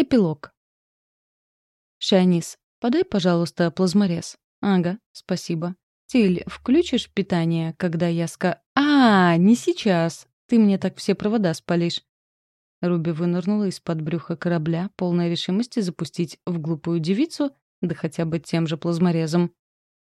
Эпилог. «Шанис, подай, пожалуйста, плазморез». «Ага, спасибо». «Тиль, включишь питание, когда я ска...» «А, не сейчас. Ты мне так все провода спалишь». Руби вынырнула из-под брюха корабля, полная решимости запустить в глупую девицу, да хотя бы тем же плазморезом.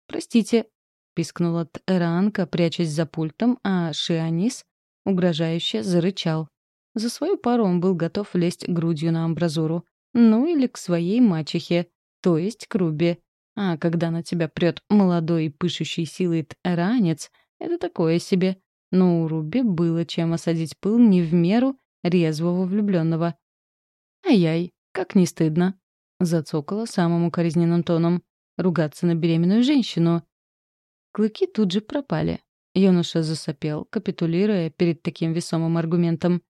«Простите», — пискнула Тэранка, прячась за пультом, а Шианис угрожающе зарычал. За свою пару он был готов лезть грудью на амбразуру. Ну или к своей мачехе, то есть к Руби. А когда на тебя прет молодой и пышущий силой ранец, это такое себе. Но у Руби было чем осадить пыл не в меру резвого влюбленного. «Ай-яй, как не стыдно!» — зацокала самым укоризненным тоном. «Ругаться на беременную женщину!» Клыки тут же пропали. Юноша засопел, капитулируя перед таким весомым аргументом.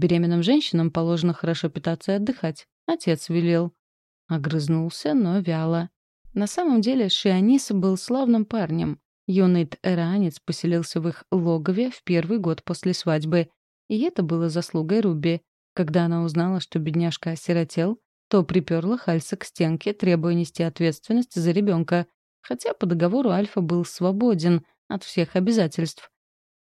Беременным женщинам положено хорошо питаться и отдыхать. Отец велел. Огрызнулся, но вяло. На самом деле Шианис был славным парнем. Юный эранец поселился в их логове в первый год после свадьбы. И это было заслугой Руби. Когда она узнала, что бедняжка осиротел, то приперла Хальса к стенке, требуя нести ответственность за ребенка. Хотя по договору Альфа был свободен от всех обязательств.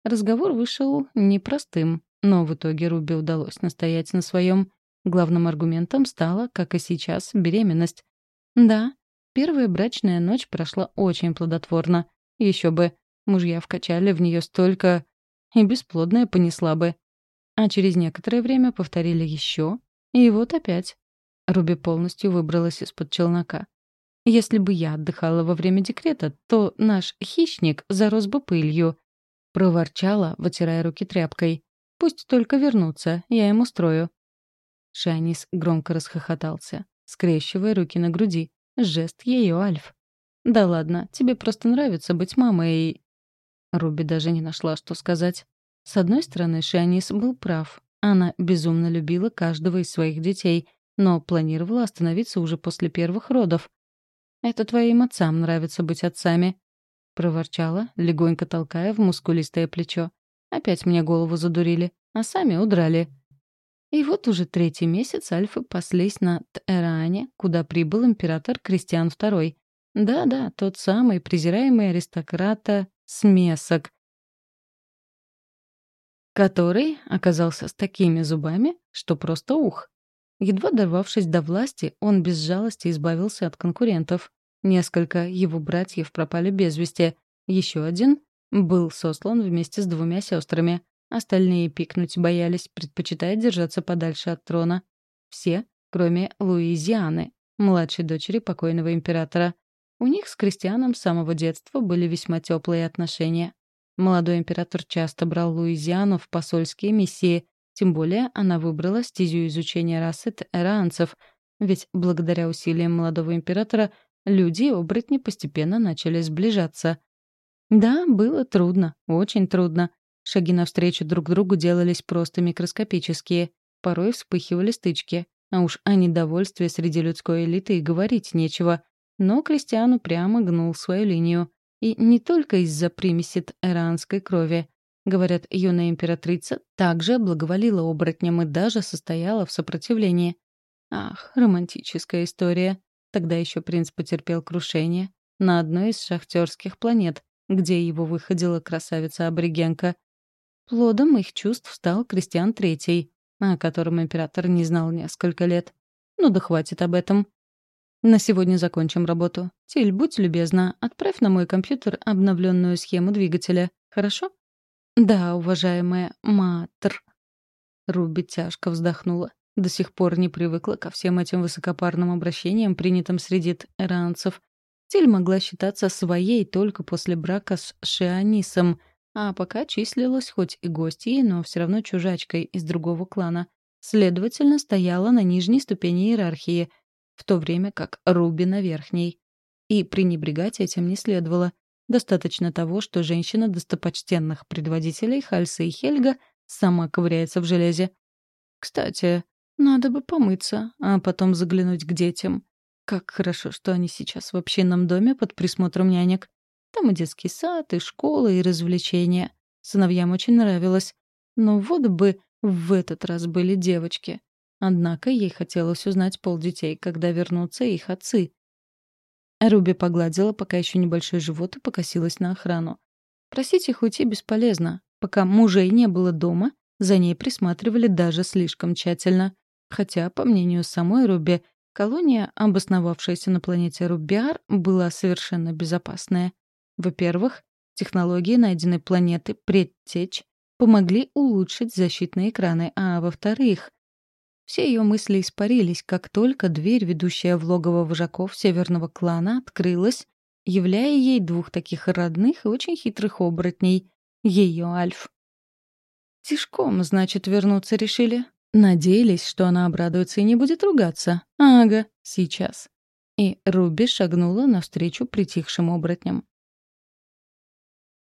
Разговор вышел непростым. Но в итоге Руби удалось настоять на своем. Главным аргументом стала, как и сейчас, беременность. Да, первая брачная ночь прошла очень плодотворно. Еще бы, мужья вкачали в нее столько... И бесплодная понесла бы. А через некоторое время повторили еще. И вот опять. Руби полностью выбралась из-под челнока. Если бы я отдыхала во время декрета, то наш хищник зарос бы пылью. Проворчала, вытирая руки тряпкой. Пусть только вернутся, я им устрою». Шанис громко расхохотался, скрещивая руки на груди. Жест ее Альф. «Да ладно, тебе просто нравится быть мамой и...» Руби даже не нашла, что сказать. С одной стороны, Шанис был прав. Она безумно любила каждого из своих детей, но планировала остановиться уже после первых родов. «Это твоим отцам нравится быть отцами», — проворчала, легонько толкая в мускулистое плечо. Опять мне голову задурили, а сами удрали. И вот уже третий месяц альфы паслись на Тэране, куда прибыл император Кристиан II. Да-да, тот самый презираемый аристократа Смесок, который оказался с такими зубами, что просто ух. Едва дорвавшись до власти, он без жалости избавился от конкурентов. Несколько его братьев пропали без вести. Еще один был сослан вместе с двумя сестрами. Остальные пикнуть боялись, предпочитая держаться подальше от трона. Все, кроме Луизианы, младшей дочери покойного императора. У них с Кристианом с самого детства были весьма теплые отношения. Молодой император часто брал Луизиану в посольские миссии, тем более она выбрала стезю изучения расы эранцев, ведь благодаря усилиям молодого императора люди и оборотни постепенно начали сближаться. Да, было трудно, очень трудно. Шаги навстречу друг другу делались просто микроскопические. Порой вспыхивали стычки. А уж о недовольстве среди людской элиты и говорить нечего. Но Кристиану прямо гнул свою линию. И не только из-за примеси иранской крови. Говорят, юная императрица также благоволила оборотням и даже состояла в сопротивлении. Ах, романтическая история. Тогда еще принц потерпел крушение на одной из шахтерских планет, где его выходила красавица-аборигенка. Плодом их чувств стал Кристиан Третий, о котором император не знал несколько лет. Ну да хватит об этом. На сегодня закончим работу. Тиль, будь любезна, отправь на мой компьютер обновленную схему двигателя. Хорошо? Да, уважаемая Матр. Руби тяжко вздохнула. До сих пор не привыкла ко всем этим высокопарным обращениям, принятым среди иранцев. Тиль могла считаться своей только после брака с Шианисом, а пока числилась хоть и гостьей, но все равно чужачкой из другого клана. Следовательно, стояла на нижней ступени иерархии, в то время как Руби на верхней. И пренебрегать этим не следовало. Достаточно того, что женщина достопочтенных предводителей Хальса и Хельга сама ковыряется в железе. Кстати, надо бы помыться, а потом заглянуть к детям. Как хорошо, что они сейчас в общинном доме под присмотром нянек. Там и детский сад, и школа, и развлечения. Сыновьям очень нравилось. Но вот бы в этот раз были девочки. Однако ей хотелось узнать пол детей, когда вернутся их отцы. Руби погладила пока еще небольшой живот и покосилась на охрану. Просить их уйти бесполезно. Пока мужей не было дома, за ней присматривали даже слишком тщательно. Хотя, по мнению самой Руби, колония, обосновавшаяся на планете Рубиар, была совершенно безопасная. Во-первых, технологии найденной планеты Предтечь помогли улучшить защитные экраны, а во-вторых, все ее мысли испарились, как только дверь, ведущая в логово вожаков северного клана, открылась, являя ей двух таких родных и очень хитрых оборотней — ее Альф. Тишком, значит, вернуться решили. Надеялись, что она обрадуется и не будет ругаться. Ага, сейчас. И Руби шагнула навстречу притихшим оборотням.